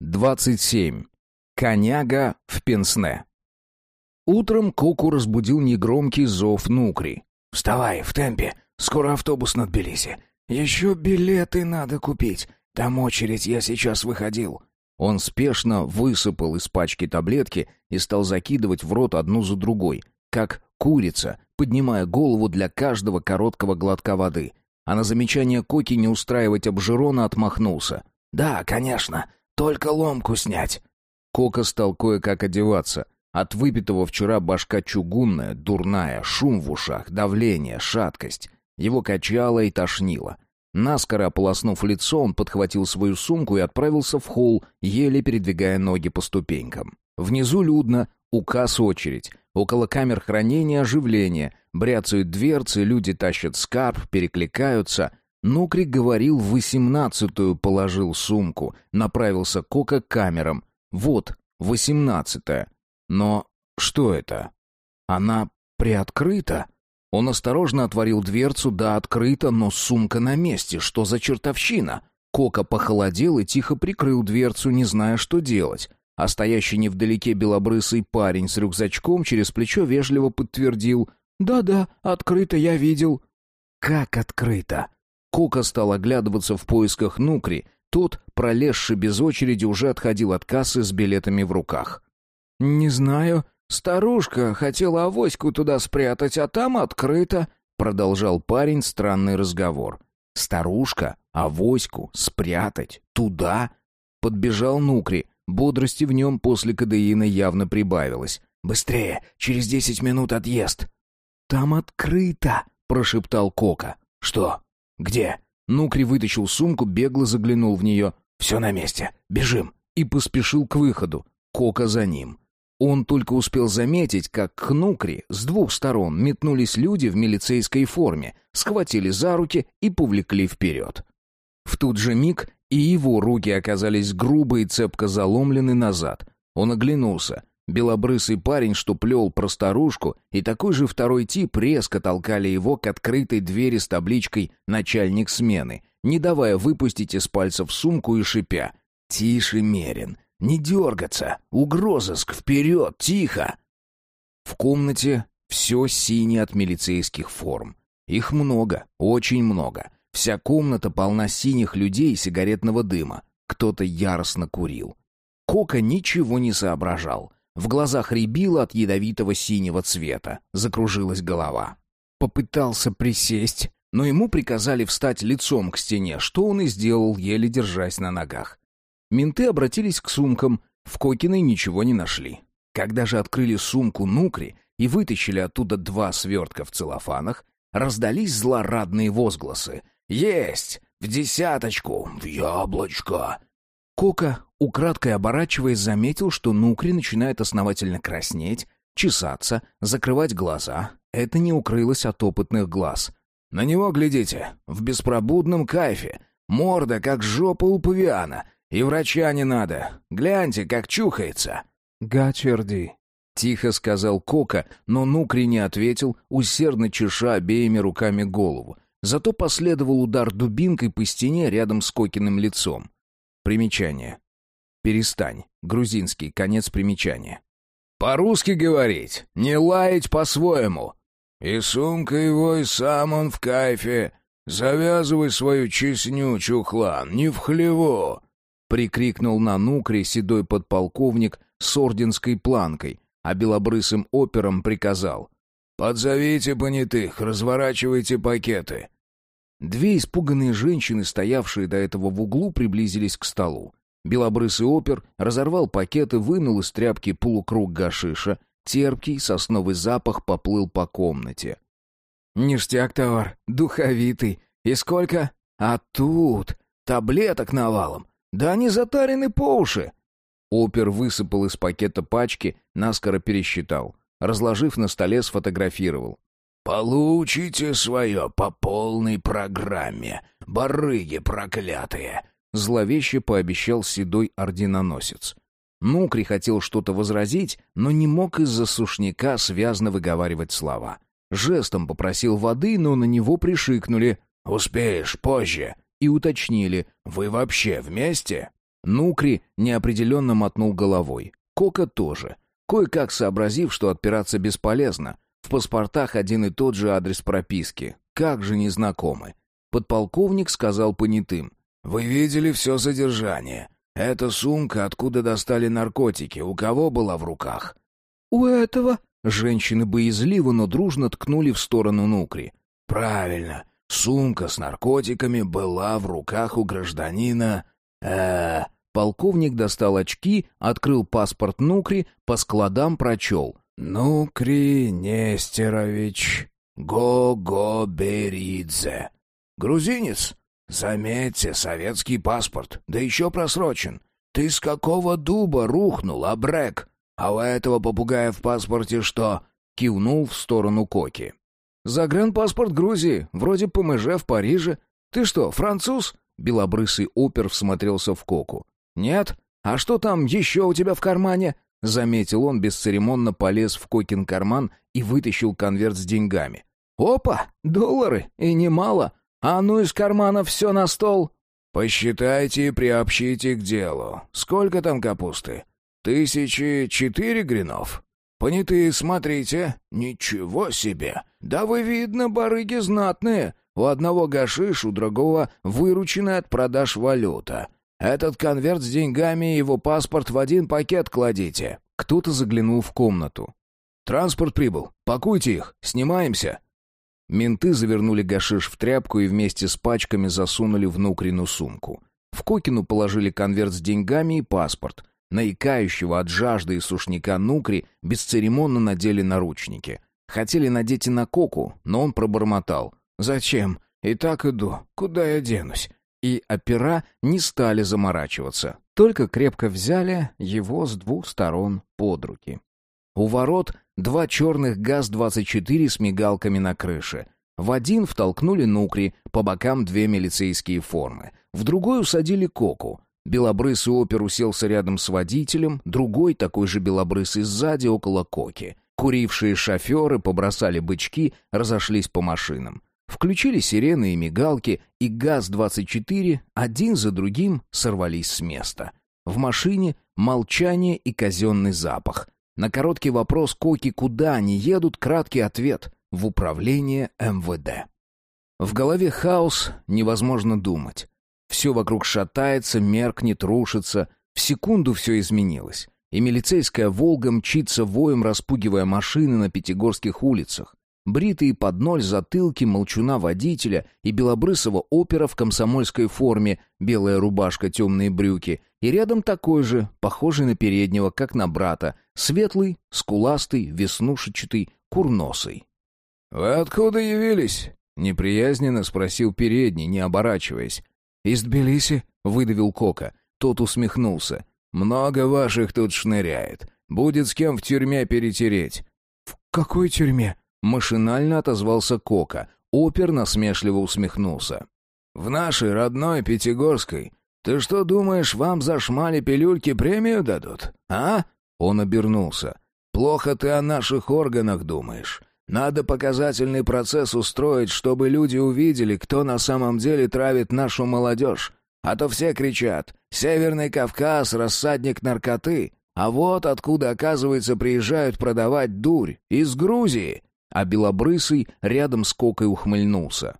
27. Коняга в пенсне. Утром Коку разбудил негромкий зов Нукри. «Вставай, в темпе. Скоро автобус на Тбилиси. Еще билеты надо купить. Там очередь, я сейчас выходил». Он спешно высыпал из пачки таблетки и стал закидывать в рот одну за другой, как курица, поднимая голову для каждого короткого глотка воды. А на замечание Коки не устраивать обжирона отмахнулся. «Да, конечно. Только ломку снять». Кока стал кое-как одеваться. От выпитого вчера башка чугунная, дурная, шум в ушах, давление, шаткость. Его качало и тошнило. Наскоро ополоснув лицо, он подхватил свою сумку и отправился в холл, еле передвигая ноги по ступенькам. Внизу людно, указ очередь. Около камер хранения оживление. Бряцают дверцы, люди тащат скарб, перекликаются. Нукрик говорил, восемнадцатую положил сумку. Направился к камерам. Вот, восемнадцатая. Но что это? Она приоткрыта? Он осторожно отворил дверцу, да, открыта, но сумка на месте. Что за чертовщина? Кока похолодел и тихо прикрыл дверцу, не зная, что делать. А стоящий невдалеке белобрысый парень с рюкзачком через плечо вежливо подтвердил. «Да-да, открыто я видел». «Как открыто?» Кока стал оглядываться в поисках Нукри. Тот, пролезший без очереди, уже отходил от кассы с билетами в руках. «Не знаю. Старушка хотела авоську туда спрятать, а там открыто», — продолжал парень странный разговор. «Старушка? Авоську? Спрятать? Туда?» Подбежал Нукри. Бодрости в нем после кадеина явно прибавилось. «Быстрее! Через десять минут отъезд!» «Там открыто!» — прошептал Кока. «Что? Где?» Нукри вытащил сумку, бегло заглянул в нее. «Все на месте. Бежим!» И поспешил к выходу. Кока за ним. Он только успел заметить, как к Нукри с двух сторон метнулись люди в милицейской форме, схватили за руки и повлекли вперед. В тот же миг и его руки оказались грубо и цепко заломлены назад. Он оглянулся. Белобрысый парень, что плел про старушку, и такой же второй тип резко толкали его к открытой двери с табличкой «Начальник смены», не давая выпустить из пальцев сумку и шипя. «Тише, Мерин, не дергаться! Угрозыск! Вперед! Тихо!» В комнате все синее от милицейских форм. Их много, очень много. Вся комната полна синих людей и сигаретного дыма. Кто-то яростно курил. Кока ничего не соображал. В глазах рябило от ядовитого синего цвета. Закружилась голова. Попытался присесть, но ему приказали встать лицом к стене, что он и сделал, еле держась на ногах. Менты обратились к сумкам, в Кокиной ничего не нашли. Когда же открыли сумку Нукри и вытащили оттуда два свертка в целлофанах, раздались злорадные возгласы. «Есть! В десяточку! В яблочко!» Кока, украдкой оборачиваясь, заметил, что Нукри начинает основательно краснеть, чесаться, закрывать глаза. Это не укрылось от опытных глаз. «На него глядите! В беспробудном кайфе! Морда, как жопа у павиана!» И врача не надо. Гляньте, как чухается. Гачерди. Тихо сказал Кока, но Нукри не ответил, усердно чеша обеими руками голову. Зато последовал удар дубинкой по стене рядом с Кокиным лицом. Примечание. Перестань. Грузинский. Конец примечания. По-русски говорить, не лаять по-своему. И сумка его, и сам он в кайфе. Завязывай свою чесню, чухлан, не в хлеву прикрикнул на Нукре седой подполковник с орденской планкой, а белобрысым опером приказал. «Подзовите понятых, разворачивайте пакеты». Две испуганные женщины, стоявшие до этого в углу, приблизились к столу. Белобрысый опер разорвал пакет и вынул из тряпки полукруг гашиша. Терпкий сосновый запах поплыл по комнате. «Ништяк товар, духовитый. И сколько? А тут таблеток навалом. Да они затарены по уши. Опер высыпал из пакета пачки, наскоро пересчитал. Разложив на столе, сфотографировал. «Получите свое по полной программе, барыги проклятые!» Зловеще пообещал седой орденоносец. Нукри хотел что-то возразить, но не мог из-за сушняка связно выговаривать слова. Жестом попросил воды, но на него пришикнули. «Успеешь позже!» и уточнили «Вы вообще вместе?» Нукри неопределенно мотнул головой. Кока тоже. Кое-как сообразив, что отпираться бесполезно. В паспортах один и тот же адрес прописки. Как же незнакомы. Подполковник сказал понятым. «Вы видели все содержание. Эта сумка, откуда достали наркотики, у кого была в руках?» «У этого». Женщины боязливо, но дружно ткнули в сторону Нукри. «Правильно. Сумка с наркотиками была в руках у гражданина... э Полковник достал очки, открыл паспорт Нукри, по складам прочел. «Нукри Нестерович Гогоберидзе. Грузинец? Заметьте, советский паспорт, да еще просрочен. Ты с какого дуба рухнул, абрек? А у этого попугая в паспорте что?» Кивнул в сторону Коки. «Загранпаспорт Грузии, вроде ПМЖ в Париже. Ты что, француз?» Белобрысый опер всмотрелся в Коку. «Нет? А что там еще у тебя в кармане?» Заметил он, бесцеремонно полез в Кокин карман и вытащил конверт с деньгами. «Опа! Доллары! И немало! А ну из кармана все на стол!» «Посчитайте и приобщите к делу. Сколько там капусты? Тысячи четыре гринов? Понятые, смотрите. Ничего себе! Да вы, видно, барыги знатные. У одного гашиш, у другого вырученная от продаж валюта. Этот конверт с деньгами и его паспорт в один пакет кладите». Кто-то заглянул в комнату. «Транспорт прибыл. Пакуйте их. Снимаемся». Менты завернули гашиш в тряпку и вместе с пачками засунули в Нукрину сумку. В Кокину положили конверт с деньгами и паспорт. Наикающего от жажды и сушняка Нукри бесцеремонно надели наручники. Хотели надеть и на Коку, но он пробормотал. «Зачем? И так иду. Куда я денусь? и опера не стали заморачиваться, только крепко взяли его с двух сторон под руки. У ворот два черных ГАЗ-24 с мигалками на крыше. В один втолкнули нукри, по бокам две милицейские формы. В другой усадили коку. Белобрысый опер уселся рядом с водителем, другой, такой же белобрысый, сзади, около коки. Курившие шоферы побросали бычки, разошлись по машинам. Включили сирены и мигалки, и ГАЗ-24 один за другим сорвались с места. В машине молчание и казенный запах. На короткий вопрос Коки, куда они едут, краткий ответ — в управление МВД. В голове хаос, невозможно думать. Все вокруг шатается, меркнет, рушится. В секунду все изменилось. И милицейская «Волга» мчится воем, распугивая машины на пятигорских улицах бритые под ноль затылки молчуна водителя и белобрысого опера в комсомольской форме, белая рубашка, темные брюки, и рядом такой же, похожий на переднего, как на брата, светлый, скуластый, веснушечатый, курносый. «Вы откуда явились?» — неприязненно спросил передний, не оборачиваясь. «Из Тбилиси?» — выдавил Кока. Тот усмехнулся. «Много ваших тут шныряет. Будет с кем в тюрьме перетереть». «В какой тюрьме?» Машинально отозвался Кока. Опер насмешливо усмехнулся. «В нашей родной Пятигорской. Ты что думаешь, вам за шмали пилюльки премию дадут? А?» Он обернулся. «Плохо ты о наших органах думаешь. Надо показательный процесс устроить, чтобы люди увидели, кто на самом деле травит нашу молодежь. А то все кричат «Северный Кавказ, рассадник наркоты». А вот откуда, оказывается, приезжают продавать дурь. Из Грузии а белобрысый рядом с Кокой ухмыльнулся.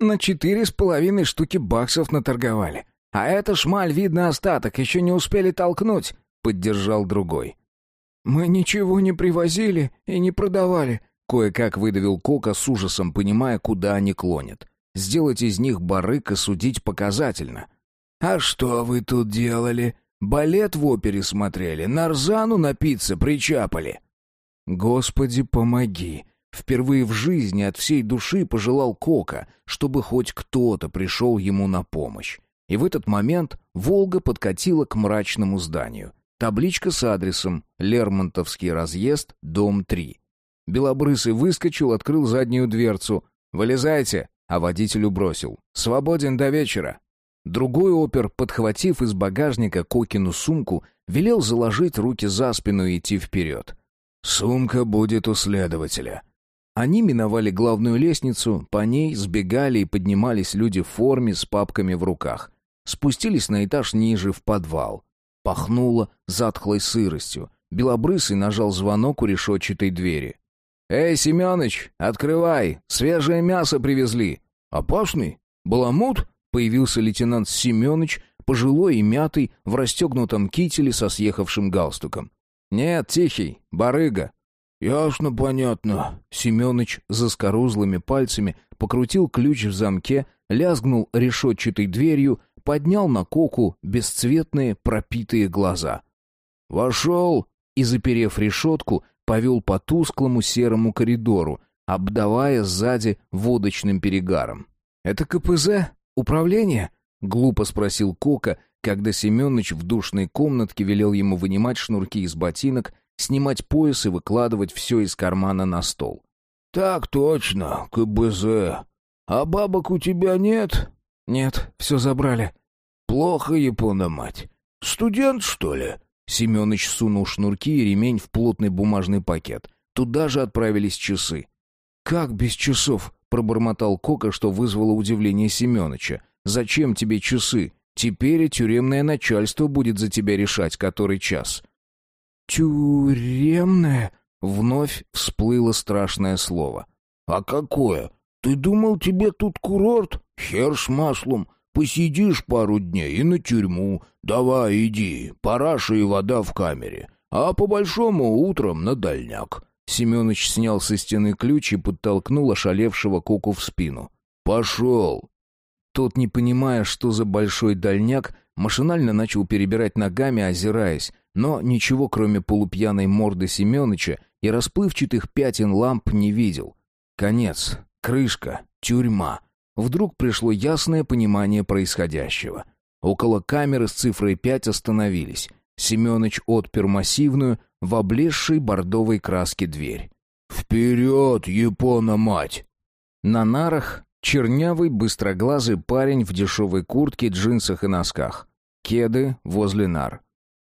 «На четыре с половиной штуки баксов наторговали. А это шмаль, видно, остаток, еще не успели толкнуть», — поддержал другой. «Мы ничего не привозили и не продавали», — кое-как выдавил Кока с ужасом, понимая, куда они клонят. «Сделать из них барык и судить показательно». «А что вы тут делали? Балет в опере смотрели, нарзану напиться причапали?» «Господи, помоги!» Впервые в жизни от всей души пожелал Кока, чтобы хоть кто-то пришел ему на помощь. И в этот момент «Волга» подкатила к мрачному зданию. Табличка с адресом «Лермонтовский разъезд, дом 3». Белобрысый выскочил, открыл заднюю дверцу. «Вылезайте!» А водителю бросил. «Свободен до вечера!» Другой опер, подхватив из багажника Кокину сумку, велел заложить руки за спину и идти вперед. «Сумка будет у следователя», они миновали главную лестницу, по ней сбегали и поднимались люди в форме с папками в руках. Спустились на этаж ниже, в подвал. Пахнуло затхлой сыростью. Белобрысый нажал звонок у решетчатой двери. «Эй, Семёныч, открывай! Свежее мясо привезли!» «Опасный? Баламут?» — появился лейтенант Семёныч, пожилой и мятый, в расстегнутом кителе со съехавшим галстуком. «Нет, тихий, барыга». «Ясно, понятно». Семёныч заскорузлыми пальцами покрутил ключ в замке, лязгнул решетчатой дверью, поднял на коку бесцветные пропитые глаза. «Вошел!» и, заперев решетку, повел по тусклому серому коридору, обдавая сзади водочным перегаром. «Это КПЗ? Управление?» — глупо спросил Кока, когда Семенович в душной комнатке велел ему вынимать шнурки из ботинок, снимать пояс и выкладывать все из кармана на стол. «Так точно, КБЗ. А бабок у тебя нет?» «Нет, все забрали». «Плохо, Япона мать. Студент, что ли?» Семёныч сунул шнурки и ремень в плотный бумажный пакет. Туда же отправились часы. «Как без часов?» — пробормотал Кока, что вызвало удивление Семёныча. «Зачем тебе часы? Теперь тюремное начальство будет за тебя решать, который час». «Тюремное?» — вновь всплыло страшное слово. «А какое? Ты думал, тебе тут курорт? Хер с маслом. Посидишь пару дней и на тюрьму. Давай, иди, параша и вода в камере. А по-большому утром на дальняк». Семёныч снял со стены ключ и подтолкнул ошалевшего Коку в спину. «Пошел!» Тот, не понимая, что за большой дальняк, машинально начал перебирать ногами, озираясь, но ничего, кроме полупьяной морды Семёныча и расплывчатых пятен ламп, не видел. Конец, крышка, тюрьма. Вдруг пришло ясное понимание происходящего. Около камеры с цифрой 5 остановились. Семёныч отпер массивную, в облезшей бордовой краске дверь. «Вперед, Япона-мать!» На нарах чернявый, быстроглазый парень в дешевой куртке, джинсах и носках. Кеды возле нар.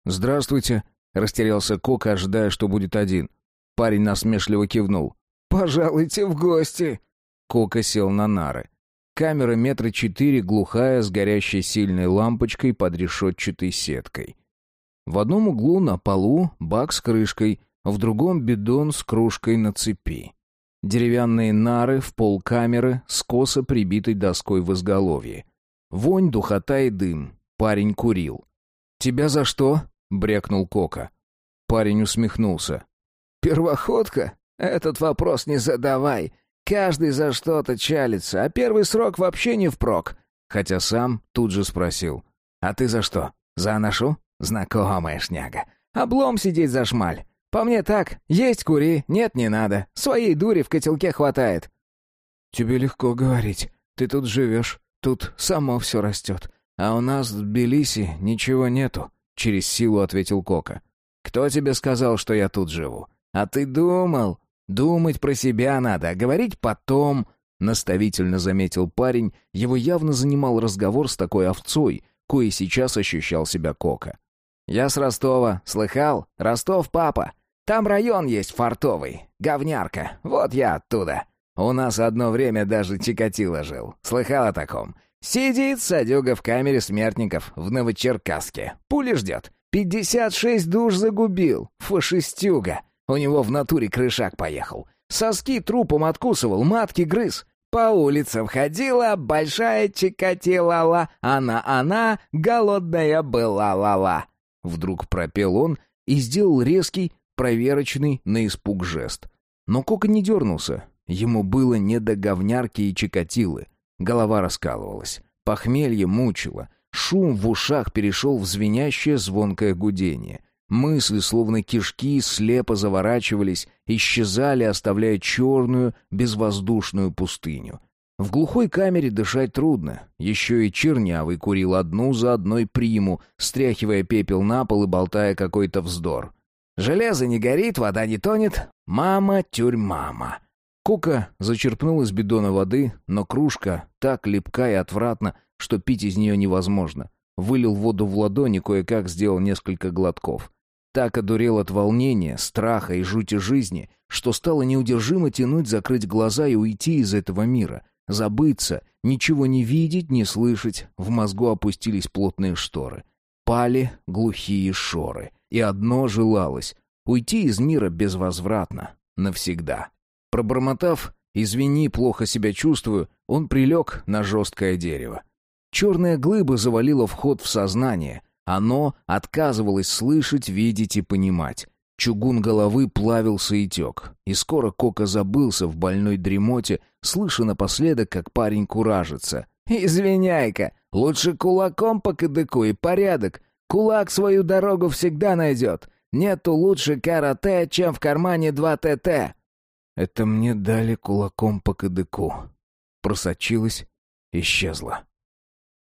«Здравствуйте», — растерялся Кок, ожидая, что будет один. Парень насмешливо кивнул. «Пожалуйте в гости!» Кока сел на нары. Камера метра четыре, глухая, с горящей сильной лампочкой под решетчатой сеткой. В одном углу на полу бак с крышкой, в другом бидон с кружкой на цепи. Деревянные нары в пол камеры с косо прибитой доской в изголовье. Вонь, духота и дым. Парень курил. «Тебя за что?» — брякнул Кока. Парень усмехнулся. «Первоходка? Этот вопрос не задавай. Каждый за что-то чалится, а первый срок вообще не впрок. Хотя сам тут же спросил. «А ты за что? За ношу?» Знакомая шняга. Облом сидеть за шмаль. По мне так, есть кури, нет не надо. Своей дури в котелке хватает. Тебе легко говорить. Ты тут живешь, тут само все растет. А у нас в Тбилиси ничего нету, через силу ответил Кока. Кто тебе сказал, что я тут живу? А ты думал? Думать про себя надо, а говорить потом, наставительно заметил парень. Его явно занимал разговор с такой овцой, кое сейчас ощущал себя Кока. «Я с Ростова. Слыхал? Ростов, папа. Там район есть фартовый. Говнярка. Вот я оттуда. У нас одно время даже Чикатило жил. Слыхал о таком? Сидит садюга в камере смертников в Новочеркасске. Пули ждет. Пятьдесят шесть душ загубил. Фашистюга. У него в натуре крышак поехал. Соски трупом откусывал, матки грыз. По улицам ходила большая чикатилала, она-она, голодная была-ла-ла. Вдруг пропел он и сделал резкий, проверочный на испуг жест. Но Кока не дернулся. Ему было не до говнярки и чикатилы. Голова раскалывалась. Похмелье мучило. Шум в ушах перешел в звенящее звонкое гудение. Мысли, словно кишки, слепо заворачивались, исчезали, оставляя черную, безвоздушную пустыню. В глухой камере дышать трудно. Еще и чернявый курил одну за одной приму, стряхивая пепел на пол и болтая какой-то вздор. «Железо не горит, вода не тонет. Мама, тюрьмама». Кука зачерпнул из бидона воды, но кружка так липка и отвратна, что пить из нее невозможно. Вылил воду в ладони, кое-как сделал несколько глотков. Так одурел от волнения, страха и жути жизни, что стало неудержимо тянуть закрыть глаза и уйти из этого мира. забыться, ничего не видеть, не слышать. В мозгу опустились плотные шторы. Пали глухие шоры. И одно желалось — уйти из мира безвозвратно, навсегда. Пробормотав «Извини, плохо себя чувствую», он прилег на жесткое дерево. Черная глыба завалила вход в сознание. Оно отказывалось слышать, видеть и понимать. Чугун головы плавился и тек. И скоро Кока забылся в больной дремоте, слыша напоследок, как парень куражится. «Извиняй-ка, лучше кулаком по кадыку и порядок. Кулак свою дорогу всегда найдет. Нету лучше карате, чем в кармане два ТТ». Это мне дали кулаком по кадыку. Просочилась, исчезла.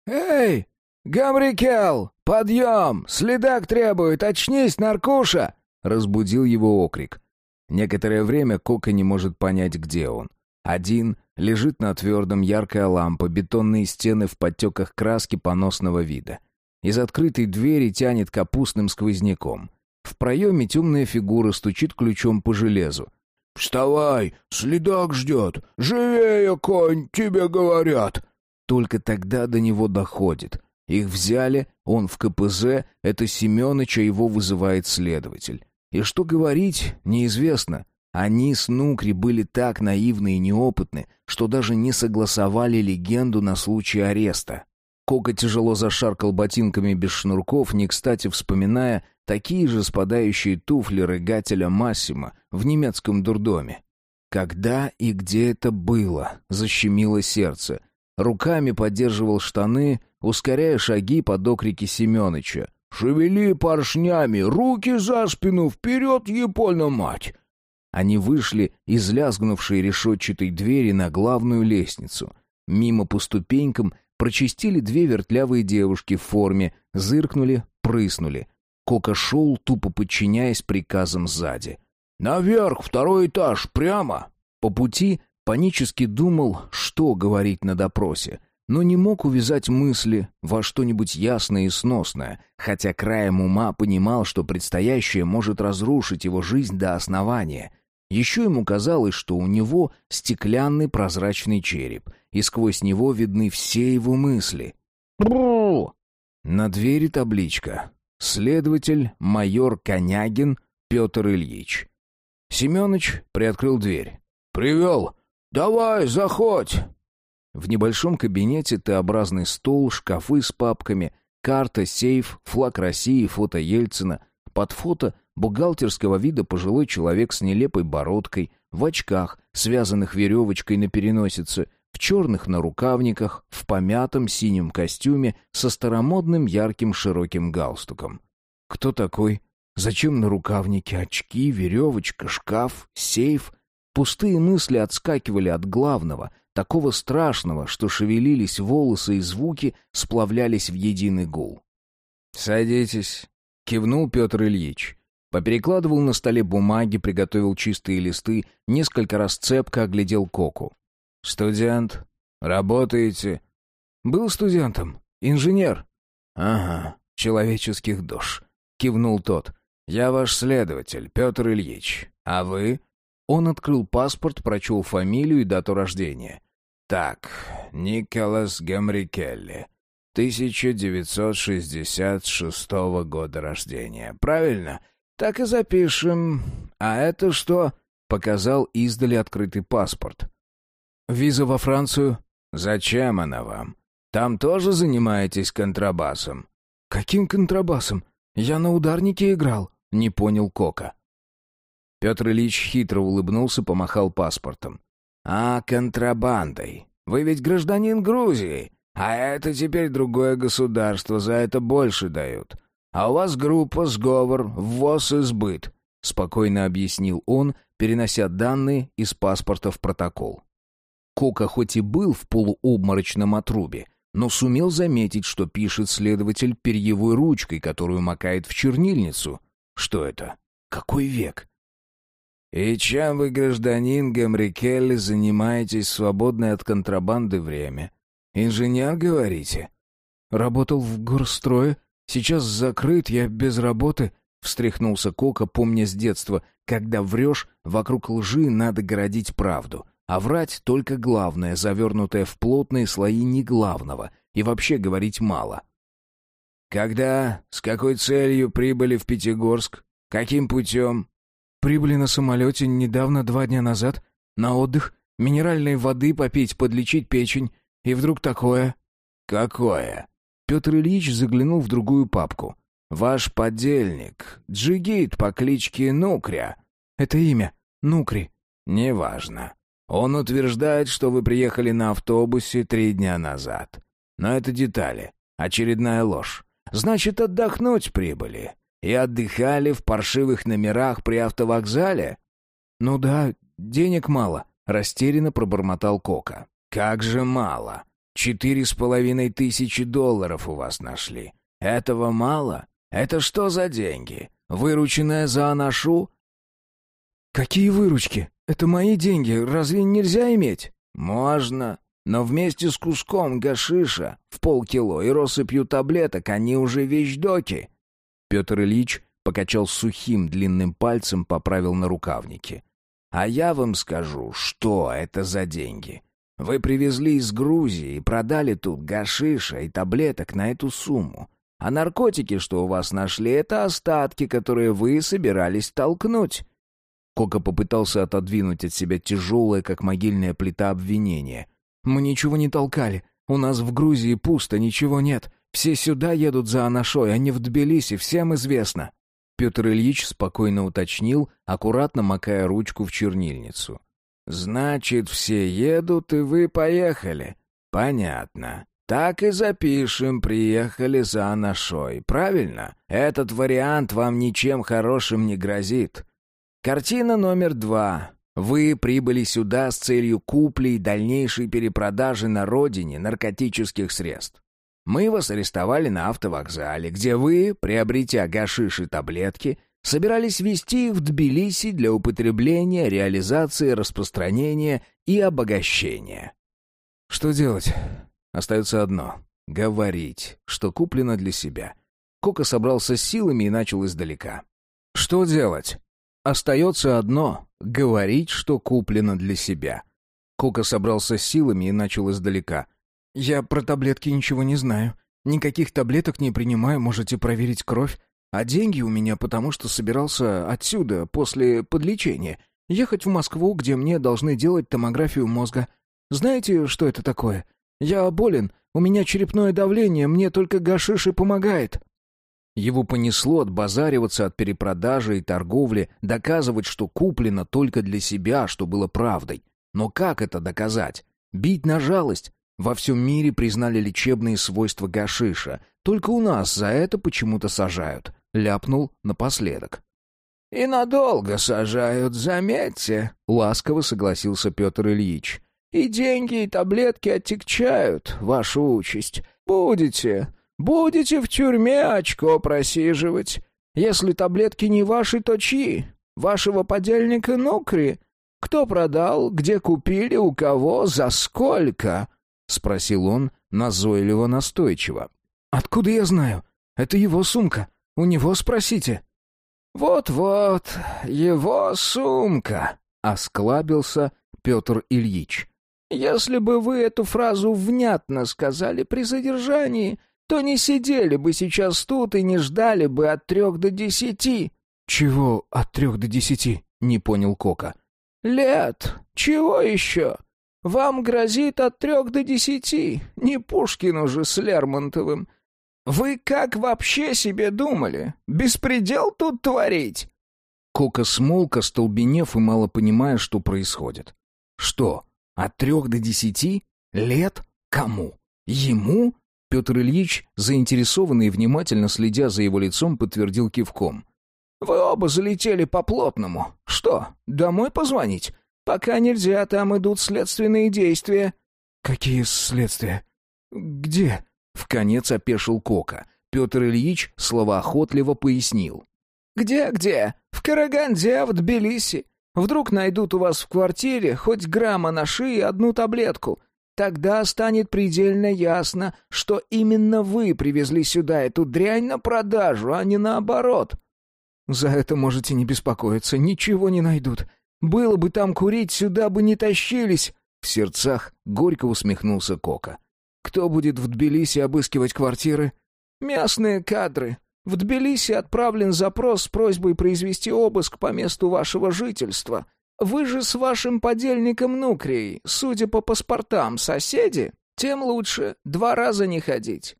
«Эй, Гамрикел, подъем! Следак требует, очнись, наркуша!» Разбудил его окрик. Некоторое время Кока не может понять, где он. Один лежит на твердом, яркая лампа, бетонные стены в подтеках краски поносного вида. Из открытой двери тянет капустным сквозняком. В проеме темная фигура стучит ключом по железу. «Вставай, следак ждет! Живее, конь, тебе говорят!» Только тогда до него доходит. Их взяли, он в КПЗ, это Семёныч, а его вызывает следователь. И что говорить, неизвестно. Они с Нукри были так наивны и неопытны, что даже не согласовали легенду на случай ареста. Кока тяжело зашаркал ботинками без шнурков, не кстати вспоминая такие же спадающие туфли рыгателя Массима в немецком дурдоме. Когда и где это было, защемило сердце. Руками поддерживал штаны, ускоряя шаги под окрики Семёныча. «Шевели поршнями, руки за спину, вперед, Епольна мать!» Они вышли из лязгнувшей решетчатой двери на главную лестницу. Мимо по ступенькам прочистили две вертлявые девушки в форме, зыркнули, прыснули. Кока шел, тупо подчиняясь приказам сзади. «Наверх, второй этаж, прямо!» По пути панически думал, что говорить на допросе — но не мог увязать мысли во что-нибудь ясное и сносное, хотя краем ума понимал, что предстоящее может разрушить его жизнь до основания. Еще ему казалось, что у него стеклянный прозрачный череп, и сквозь него видны все его мысли. На двери табличка. Следователь майор Конягин Петр Ильич. Семенович приоткрыл дверь. «Привел! Давай, заходь!» В небольшом кабинете Т-образный стол, шкафы с папками, карта, сейф, флаг России, фото Ельцина. Под фото бухгалтерского вида пожилой человек с нелепой бородкой, в очках, связанных веревочкой на переносице, в черных нарукавниках, в помятом синем костюме со старомодным ярким широким галстуком. Кто такой? Зачем нарукавники, очки, веревочка, шкаф, сейф? Пустые мысли отскакивали от главного — такого страшного, что шевелились волосы и звуки сплавлялись в единый гул. «Садитесь», — кивнул Петр Ильич. Поперекладывал на столе бумаги, приготовил чистые листы, несколько раз цепко оглядел Коку. «Студент? Работаете?» «Был студентом. Инженер». «Ага, человеческих душ», — кивнул тот. «Я ваш следователь, Петр Ильич. А вы?» Он открыл паспорт, прочел фамилию и дату рождения. «Так, Николас Гамрикелли, 1966 года рождения. Правильно? Так и запишем. А это что?» Показал издали открытый паспорт. «Виза во Францию?» «Зачем она вам? Там тоже занимаетесь контрабасом?» «Каким контрабасом? Я на ударнике играл», — не понял Кока. Петр Ильич хитро улыбнулся, помахал паспортом. «А контрабандой? Вы ведь гражданин Грузии, а это теперь другое государство, за это больше дают. А у вас группа, сговор, ввоз и сбыт», — спокойно объяснил он, перенося данные из паспорта в протокол. Кока хоть и был в полуобморочном отрубе, но сумел заметить, что пишет следователь перьевой ручкой, которую макает в чернильницу. Что это? Какой век? «И чем вы, гражданин Гамрикелли, занимаетесь в свободное от контрабанды время? Инженер, говорите?» «Работал в горстрое. Сейчас закрыт, я без работы», — встряхнулся Кока, помня с детства, когда врешь, вокруг лжи надо городить правду, а врать только главное, завернутое в плотные слои неглавного, и вообще говорить мало. «Когда, с какой целью прибыли в Пятигорск? Каким путем?» «Прибыли на самолете недавно, два дня назад, на отдых, минеральной воды попить, подлечить печень, и вдруг такое...» «Какое?» Петр Ильич заглянул в другую папку. «Ваш подельник, Джигит по кличке Нукря». «Это имя, Нукри». «Неважно. Он утверждает, что вы приехали на автобусе три дня назад. Но это детали. Очередная ложь. Значит, отдохнуть прибыли. И отдыхали в паршивых номерах при автовокзале? Ну да, денег мало, растерянно пробормотал Кока. Как же мало. Четыре с половиной тысячи долларов у вас нашли. Этого мало? Это что за деньги? Вырученная за аношу? Какие выручки? Это мои деньги, разве нельзя иметь? Можно, но вместе с куском гашиша в полкило и россыпью таблеток они уже вещдоки. Петр Ильич покачал сухим длинным пальцем, поправил на рукавнике. А я вам скажу, что это за деньги. Вы привезли из Грузии и продали тут гашиша и таблеток на эту сумму. А наркотики, что у вас нашли, это остатки, которые вы собирались толкнуть. Кока попытался отодвинуть от себя тяжелое, как могильная плита, обвинение. «Мы ничего не толкали. У нас в Грузии пусто, ничего нет. Все сюда едут за Анашой, не в Тбилиси, всем известно». Петр Ильич спокойно уточнил, аккуратно макая ручку в чернильницу. «Значит, все едут, и вы поехали. Понятно. Так и запишем, приехали за Анашой, правильно? Этот вариант вам ничем хорошим не грозит. Картина номер два. Вы прибыли сюда с целью купли и дальнейшей перепродажи на родине наркотических средств. Мы вас арестовали на автовокзале, где вы, приобретя гашиш и таблетки, собирались везти их в Тбилиси для употребления, реализации, распространения и обогащения. Что делать? Остается одно — говорить, что куплено для себя. Кока собрался с силами и начал издалека. Что делать? Остается одно — говорить, что куплено для себя. Кока собрался с силами и начал издалека. «Я про таблетки ничего не знаю. Никаких таблеток не принимаю, можете проверить кровь. А деньги у меня потому, что собирался отсюда, после подлечения, ехать в Москву, где мне должны делать томографию мозга. Знаете, что это такое? Я болен, у меня черепное давление, мне только гашиш и помогает». Его понесло отбазариваться от перепродажи и торговли, доказывать, что куплено только для себя, что было правдой. Но как это доказать? Бить на жалость? Во всем мире признали лечебные свойства гашиша. Только у нас за это почему-то сажают. Ляпнул напоследок. «И надолго сажают, заметьте», — ласково согласился Петр Ильич. «И деньги, и таблетки оттекчают вашу участь. Будете, Будете в тюрьме очко просиживать. Если таблетки не ваши, то чьи? Вашего подельника Нукри? Кто продал, где купили, у кого, за сколько?» — спросил он назойливо настойчиво. «Откуда я знаю? Это его сумка. У него спросите». «Вот-вот, его сумка», — осклабился Петр Ильич. «Если бы вы эту фразу внятно сказали при задержании, то не сидели бы сейчас тут и не ждали бы от трех до десяти». «Чего от трех до десяти?» — не понял Кока. «Лет. Чего еще? Вам грозит от трех до десяти. Не Пушкину же с Лермонтовым. Вы как вообще себе думали? Беспредел тут творить?» Кока смолк, остолбенев и мало понимая, что происходит. «Что, от трех до десяти? Лет? Кому? Ему? Петр Ильич, заинтересованный и внимательно следя за его лицом, подтвердил кивком. «Вы оба залетели по плотному. Что, домой позвонить? Пока нельзя, там идут следственные действия». «Какие следствия? Где?» В конец опешил Кока. Петр Ильич словоохотливо пояснил. «Где-где? В Караганде, в Тбилиси. Вдруг найдут у вас в квартире хоть грамма на шее одну таблетку. Тогда станет предельно ясно, что именно вы привезли сюда эту дрянь на продажу, а не наоборот. За это можете не беспокоиться, ничего не найдут. Было бы там курить, сюда бы не тащились!» В сердцах горько усмехнулся Кока. «Кто будет в Тбилиси обыскивать квартиры?» «Местные кадры. В Тбилиси отправлен запрос с просьбой произвести обыск по месту вашего жительства. Вы же с вашим подельником Нукрией, судя по паспортам, соседи? Тем лучше два раза не ходить».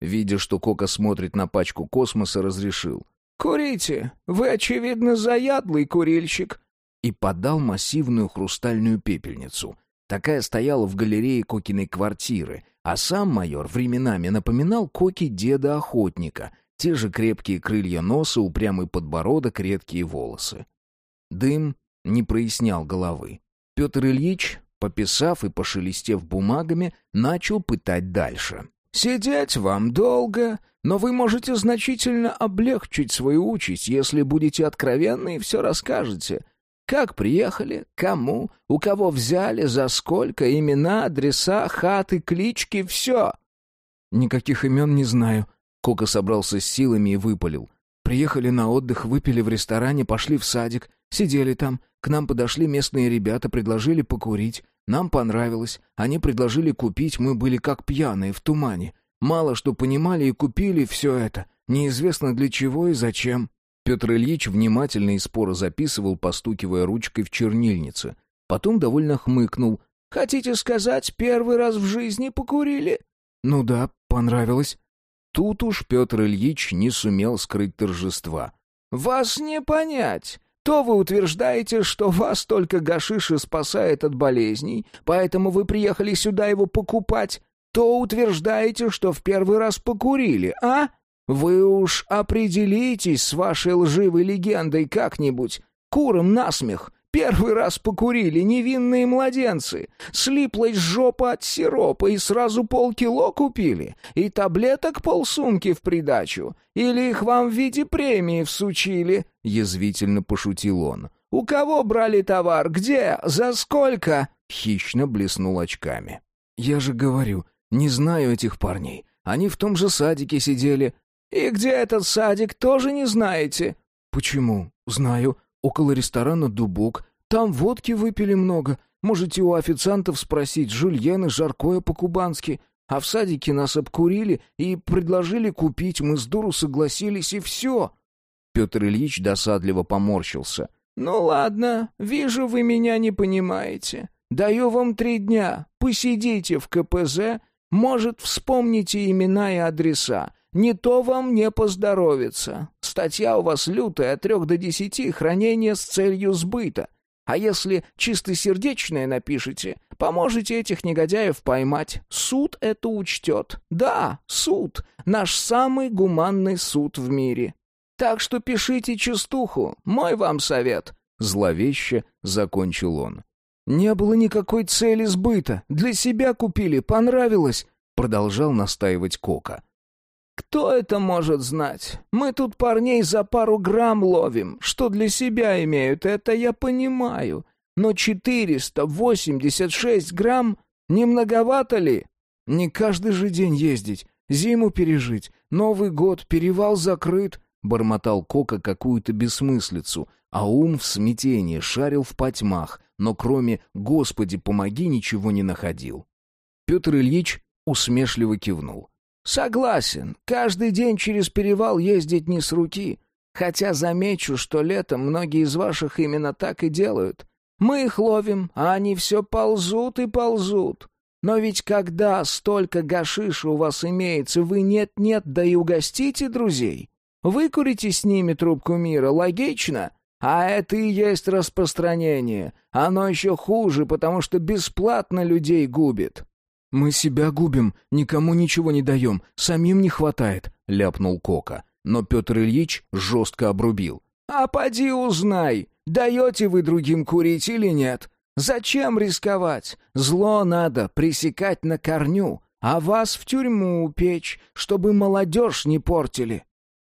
Видя, что Кока смотрит на пачку космоса, разрешил. «Курите. Вы, очевидно, заядлый курильщик». И подал массивную хрустальную пепельницу. Такая стояла в галерее Кокиной квартиры, а сам майор временами напоминал Коки деда-охотника, те же крепкие крылья носа, упрямый подбородок, редкие волосы. Дым не прояснял головы. Петр Ильич, пописав и пошелестев бумагами, начал пытать дальше. «Сидеть вам долго, но вы можете значительно облегчить свою участь, если будете откровенны и все расскажете. Как приехали, кому, у кого взяли, за сколько, имена, адреса, хаты, клички, все. Никаких имен не знаю. Кока собрался с силами и выпалил. Приехали на отдых, выпили в ресторане, пошли в садик, сидели там. К нам подошли местные ребята, предложили покурить. Нам понравилось. Они предложили купить, мы были как пьяные, в тумане. Мало что понимали и купили все это. Неизвестно для чего и зачем. Петр Ильич внимательно и споро записывал, постукивая ручкой в чернильнице. Потом довольно хмыкнул. «Хотите сказать, первый раз в жизни покурили?» «Ну да, понравилось». Тут уж Петр Ильич не сумел скрыть торжества. «Вас не понять. То вы утверждаете, что вас только гашиши спасает от болезней, поэтому вы приехали сюда его покупать, то утверждаете, что в первый раз покурили, а? Вы уж определитесь с вашей лживой легендой как-нибудь. Куром насмех. Первый раз покурили невинные младенцы. Слиплась жопа от сиропа и сразу полкило купили. И таблеток полсумки в придачу. Или их вам в виде премии всучили?» — язвительно пошутил он. «У кого брали товар? Где? За сколько?» — хищно блеснул очками. «Я же говорю, не знаю этих парней. Они в том же садике сидели, «И где этот садик, тоже не знаете?» «Почему? Знаю. Около ресторана «Дубок». Там водки выпили много. Можете у официантов спросить, жульены, жаркое по-кубански. А в садике нас обкурили и предложили купить. Мы с дуру согласились, и все». Петр Ильич досадливо поморщился. «Ну ладно, вижу, вы меня не понимаете. Даю вам три дня. Посидите в КПЗ, может, вспомните имена и адреса. Не то вам не поздоровится. Статья у вас лютая, от трех до десяти, хранение с целью сбыта. А если чистосердечное напишите, поможете этих негодяев поймать. Суд это учтет. Да, суд. Наш самый гуманный суд в мире. Так что пишите частуху. Мой вам совет. Зловеще закончил он. «Не было никакой цели сбыта. Для себя купили, понравилось», — продолжал настаивать Кока. «Кто это может знать? Мы тут парней за пару грамм ловим. Что для себя имеют, это я понимаю. Но 486 грамм не многовато ли? Не каждый же день ездить, зиму пережить, Новый год, перевал закрыт», — бормотал Кока какую-то бессмыслицу, а ум в смятении шарил в потьмах, но кроме «Господи, помоги» ничего не находил. Петр Ильич усмешливо кивнул. Согласен, каждый день через перевал ездить не с руки. Хотя замечу, что летом многие из ваших именно так и делают. Мы их ловим, а они все ползут и ползут. Но ведь когда столько гашиша у вас имеется, вы нет-нет, да и угостите друзей. Выкурите с ними трубку мира, логично? А это и есть распространение. Оно еще хуже, потому что бесплатно людей губит. «Мы себя губим, никому ничего не даем, самим не хватает», — ляпнул Кока. Но Петр Ильич жестко обрубил. «А поди узнай, даете вы другим курить или нет. Зачем рисковать? Зло надо пресекать на корню, а вас в тюрьму упечь, чтобы молодежь не портили».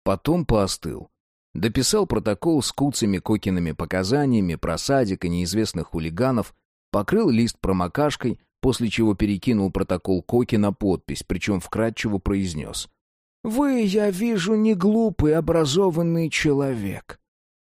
Потом поостыл. Дописал протокол с куцами Кокиными показаниями про садик и неизвестных хулиганов, покрыл лист промокашкой, после чего перекинул протокол Коки на подпись, причем вкратчиво произнес. «Вы, я вижу, не глупый, образованный человек.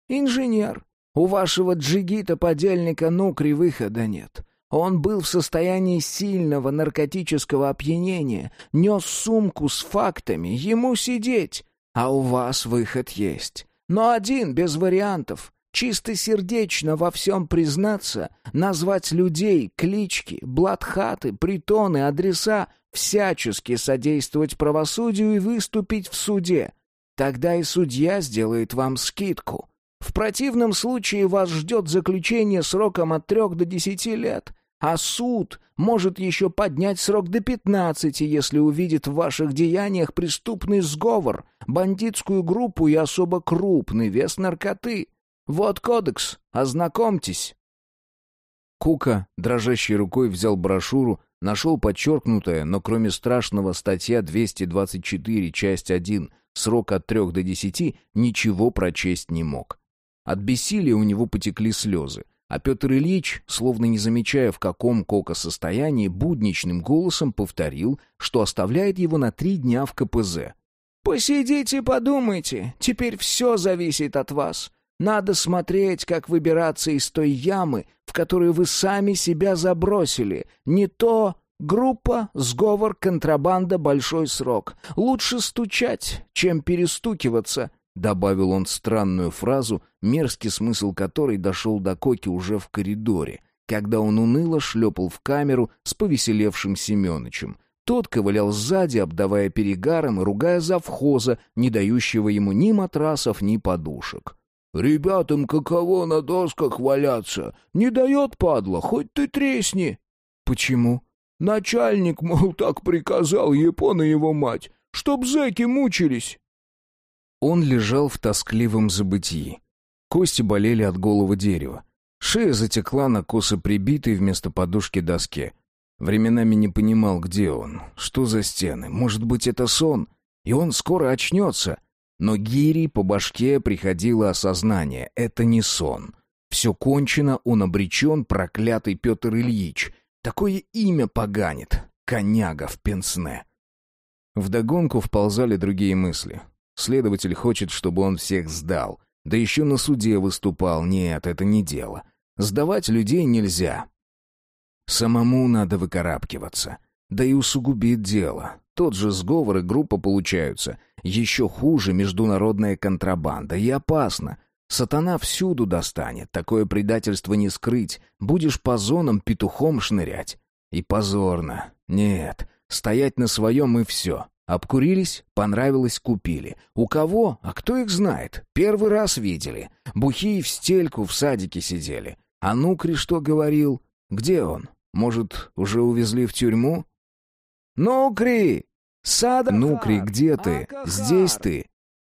Инженер. У вашего джигита-подельника Нукри выхода нет. Он был в состоянии сильного наркотического опьянения, нес сумку с фактами, ему сидеть. А у вас выход есть. Но один, без вариантов. Чистосердечно во всем признаться, назвать людей, клички, блатхаты, притоны, адреса, всячески содействовать правосудию и выступить в суде. Тогда и судья сделает вам скидку. В противном случае вас ждет заключение сроком от трех до десяти лет, а суд может еще поднять срок до пятнадцати, если увидит в ваших деяниях преступный сговор, бандитскую группу и особо крупный вес наркоты. Вот кодекс, ознакомьтесь». Кука дрожащей рукой взял брошюру, нашел подчеркнутое, но кроме страшного статья 224, часть 1, срок от трех до десяти, ничего прочесть не мог. От бессилия у него потекли слезы. А Петр Ильич, словно не замечая, в каком Кока состоянии, будничным голосом повторил, что оставляет его на три дня в КПЗ. «Посидите, подумайте. Теперь все зависит от вас. Надо смотреть, как выбираться из той ямы, в которую вы сами себя забросили. Не то группа, сговор, контрабанда, большой срок. Лучше стучать, чем перестукиваться. Добавил он странную фразу, мерзкий смысл которой дошел до Коки уже в коридоре, когда он уныло шлепал в камеру с повеселевшим Семеновичем. Тот ковылял сзади, обдавая перегаром и ругая завхоза, не дающего ему ни матрасов, ни подушек. «Ребятам каково на досках валяться? Не дает, падла, хоть ты тресни!» «Почему?» «Начальник, мол, так приказал, Япон и его мать, чтоб зэки мучились!» Он лежал в тоскливом забытии. Кости болели от голого дерева. Шея затекла на косо прибитой вместо подушки доске. Временами не понимал, где он, что за стены. Может быть, это сон, и он скоро очнется. Но гири по башке приходило осознание — это не сон. Все кончено, он обречен, проклятый Петр Ильич. Такое имя поганит, коняга в пенсне. Вдогонку вползали другие мысли. Следователь хочет, чтобы он всех сдал. Да еще на суде выступал. Нет, это не дело. Сдавать людей нельзя. Самому надо выкарабкиваться. Да и усугубит дело. Тот же сговор и группа получаются. Еще хуже международная контрабанда. И опасно. Сатана всюду достанет. Такое предательство не скрыть. Будешь по зонам петухом шнырять. И позорно. Нет, стоять на своем и все. Обкурились, понравилось, купили. У кого? А кто их знает? Первый раз видели. Бухие в стельку в садике сидели. А Нукри что говорил? Где он? Может, уже увезли в тюрьму? «Нукри! Сада!» «Нукри, где ты? Здесь ты!»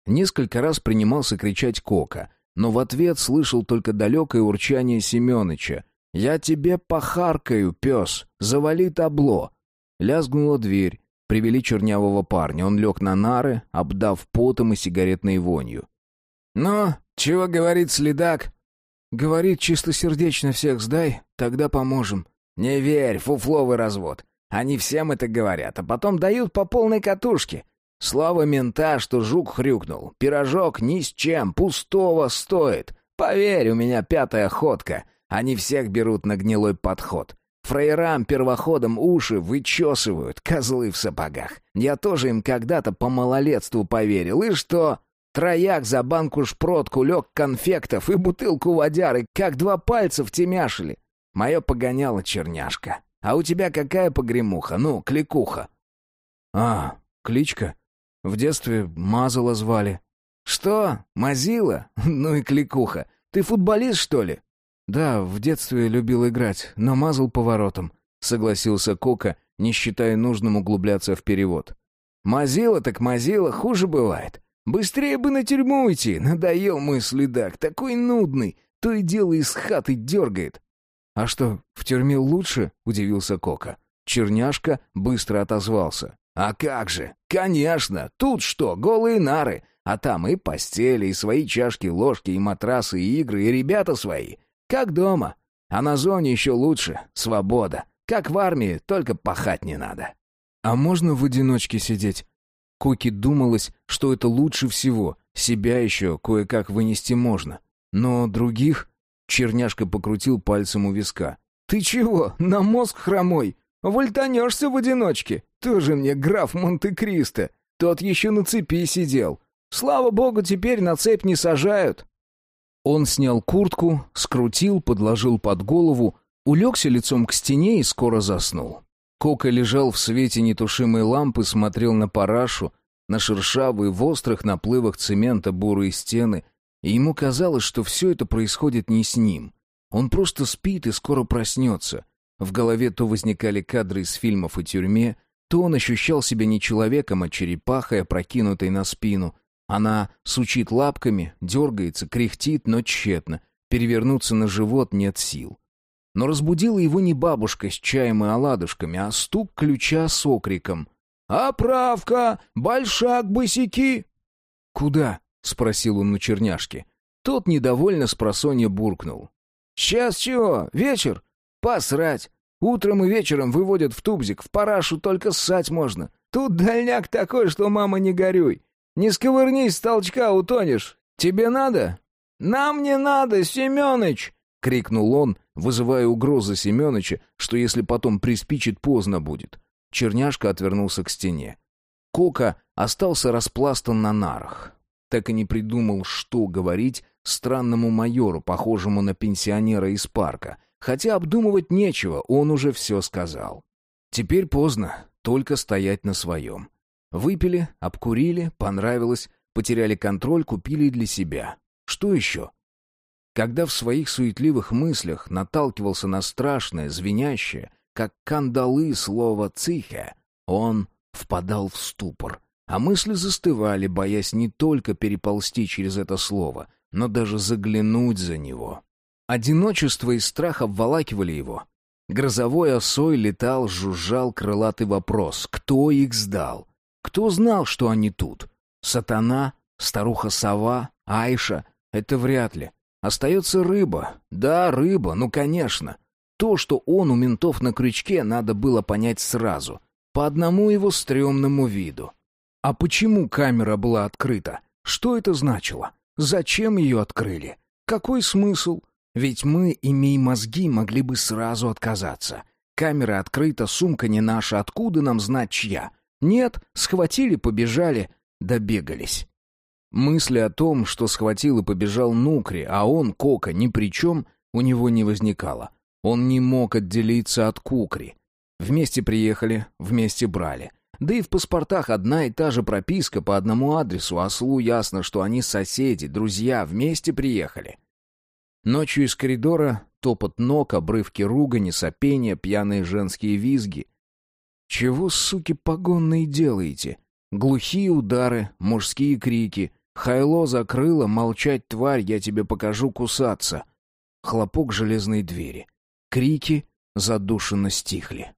Несколько раз принимался кричать Кока, но в ответ слышал только далекое урчание Семёныча. «Я тебе похаркаю, пес! Завали табло!» Лязгнула дверь. Привели чернявого парня. Он лег на нары, обдав потом и сигаретной вонью. «Ну, чего говорит следак?» «Говорит, чистосердечно всех сдай, тогда поможем». «Не верь, фуфловый развод. Они всем это говорят, а потом дают по полной катушке. Слово мента, что жук хрюкнул. Пирожок ни с чем, пустого стоит. Поверь, у меня пятая ходка. Они всех берут на гнилой подход. Фрейрам первоходом уши вычесывают, козлы в сапогах. Я тоже им когда-то по малолетству поверил. И что? Трояк за банку шпрот, кулек конфектов и бутылку водяры, как два пальца втемяшили. Мое погоняло черняшка. А у тебя какая погремуха? Ну, кликуха. А, кличка? В детстве Мазала звали. Что? Мазила? Ну и кликуха. Ты футболист, что ли? «Да, в детстве любил играть, но мазал поворотом», — согласился Кока, не считая нужным углубляться в перевод. «Мазила так мазила, хуже бывает. Быстрее бы на тюрьму уйти, надоел мой следак, такой нудный, то и дело из хаты дергает». «А что, в тюрьме лучше?» — удивился Кока. Черняшка быстро отозвался. «А как же! Конечно! Тут что, голые нары! А там и постели, и свои чашки, ложки, и матрасы, и игры, и ребята свои. Как дома. А на зоне еще лучше. Свобода. Как в армии, только пахать не надо. А можно в одиночке сидеть? Коки думалось, что это лучше всего. Себя еще кое-как вынести можно. Но других... Черняшка покрутил пальцем у виска. «Ты чего, на мозг хромой? Вольтанешься в одиночке? Тоже мне граф Монте-Кристо. Тот еще на цепи сидел. Слава богу, теперь на цепь не сажают». Он снял куртку, скрутил, подложил под голову, улегся лицом к стене и скоро заснул. Кока лежал в свете нетушимой лампы, смотрел на парашу, на шершавые в острых наплывах цемента бурые стены, и ему казалось, что все это происходит не с ним. Он просто спит и скоро проснется. В голове то возникали кадры из фильмов о тюрьме, то он ощущал себя не человеком, а черепахой, опрокинутой на спину. Она сучит лапками, дергается, кряхтит, но тщетно. Перевернуться на живот нет сил. Но разбудила его не бабушка с чаем и оладушками, а стук ключа с окриком. «Оправка! Большак босики!» «Куда?» — спросил он у черняшки. Тот недовольно с просонья буркнул. «Сейчас чего? Вечер? Посрать! Утром и вечером выводят в тубзик, в парашу только ссать можно. Тут дальняк такой, что мама не горюй. Не сковырнись с толчка, утонешь. Тебе надо?» «Нам не надо, Семёныч!» — крикнул он, вызывая угрозы Семёныча, что если потом приспичит, поздно будет. Черняшка отвернулся к стене. Кока остался распластан на нарах. Так и не придумал, что говорить странному майору, похожему на пенсионера из парка. Хотя обдумывать нечего, он уже все сказал. Теперь поздно, только стоять на своем. Выпили, обкурили, понравилось, потеряли контроль, купили для себя. Что еще? Когда в своих суетливых мыслях наталкивался на страшное, звенящее, как кандалы слово «цихе», он впадал в ступор, а мысли застывали, боясь не только переползти через это слово, но даже заглянуть за него. Одиночество и страх обволакивали его. Грозовой осой летал, жужжал крылатый вопрос «Кто их сдал?» Кто знал, что они тут? Сатана? Старуха-сова? Айша? Это вряд ли. Остается рыба. Да, рыба, ну конечно. То, что он у ментов на крючке, надо было понять сразу. По одному его стрёмному виду. А почему камера была открыта? Что это значило? Зачем ее открыли? Какой смысл? Ведь мы, имей мозги, могли бы сразу отказаться. Камера открыта, сумка не наша, откуда нам знать чья? Нет, схватили, побежали, добегались. Мысли о том, что схватил и побежал Нукри, а он, Кока, ни при чем, у него не возникало. Он не мог отделиться от Кукри. Вместе приехали, вместе брали. Да и в паспортах одна и та же прописка по одному адресу, ослу ясно, что они соседи, друзья, вместе приехали. Ночью из коридора топот ног, обрывки ругани, сопения, пьяные женские визги. «Чего, суки, погонные делаете?» Глухие удары, мужские крики — Хайло закрыло, молчать, тварь, я тебе покажу кусаться. Хлопок железной двери. Крики задушенно стихли.